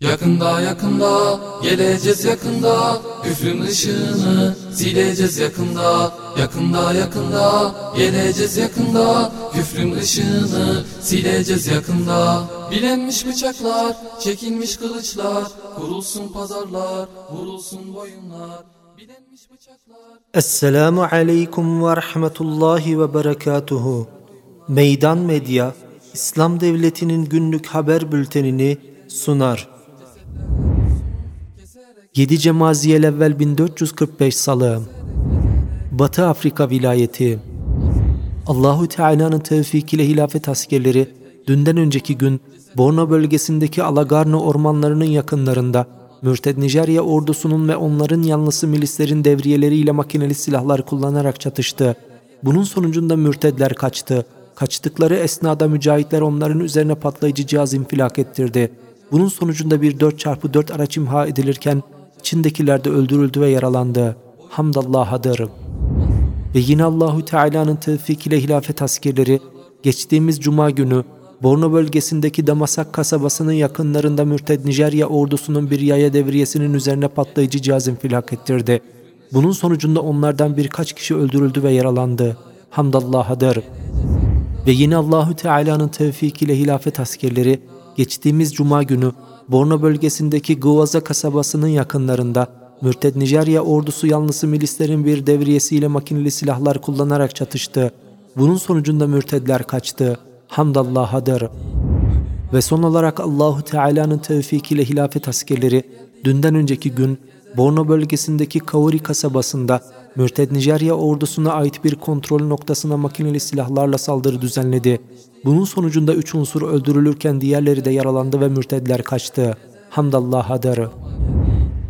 Yakında yakında geleceğiz yakında. Küfrün ışığını sileceğiz yakında. Yakında yakında geleceğiz yakında. Küfrün ışığını sileceğiz yakında. Bilenmiş bıçaklar çekilmiş kılıçlar Kurulsun pazarlar vurulsun boyunlar. Bilenmiş bıçaklar. Esselamu aleyküm ve rahmetullahi ve berekatuhu. Meydan Medya, İslam Devleti'nin günlük haber bültenini sunar. 7 Cemaziyel evvel 1445 Salı Batı Afrika vilayeti Allahu Teala'nın tevfik ile hilafet askerleri dünden önceki gün Borno bölgesindeki Alagarno ormanlarının yakınlarında Mürted Nijerya ordusunun ve onların yanlısı milislerin devriyeleriyle makineli silahlar kullanarak çatıştı. Bunun sonucunda mürtedler kaçtı. Kaçtıkları esnada mücahitler onların üzerine patlayıcı cihaz infilak ettirdi. Bunun sonucunda bir 4x4 araç imha edilirken içindekiler de öldürüldü ve yaralandı. Hamdallah'adır. Ve yine Allahü Teala'nın tevfik ile hilafet askerleri geçtiğimiz cuma günü Borno bölgesindeki Damasak kasabasının yakınlarında mürted Nijerya ordusunun bir yaya devriyesinin üzerine patlayıcı cihaz infilak ettirdi. Bunun sonucunda onlardan birkaç kişi öldürüldü ve yaralandı. Hamdallah'adır. Ve yine Allahü Teala'nın tevfik ile hilafet askerleri geçtiğimiz cuma günü Borno bölgesindeki Guvaza kasabasının yakınlarında Mürted Nijerya ordusu yanlısı milislerin bir devriyesiyle makineli silahlar kullanarak çatıştı. Bunun sonucunda mürtedler kaçtı. Hamdallah'adır. Ve son olarak Allahu Teala'nın tevfikiyle hilafet askerleri dünden önceki gün Borno bölgesindeki Kauri kasabasında Mürted Nijerya ordusuna ait bir kontrol noktasına makineli silahlarla saldırı düzenledi. Bunun sonucunda üç unsur öldürülürken diğerleri de yaralandı ve mürtedler kaçtı. Hamdallah'adır.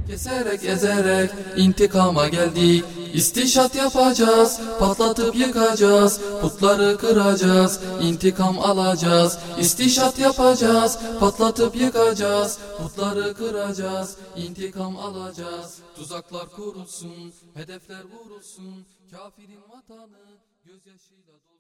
Keserek ezerek intikama geldik İstişat yapacağız patlatıp yıkacağız Putları kıracağız intikam alacağız. İstişat yapacağız patlatıp yıkacağız Putları kıracağız intikam alacağız. Tuzaklar kurulsun hedefler vurulsun. Kafirin vatanı gözyaşıyla dolsun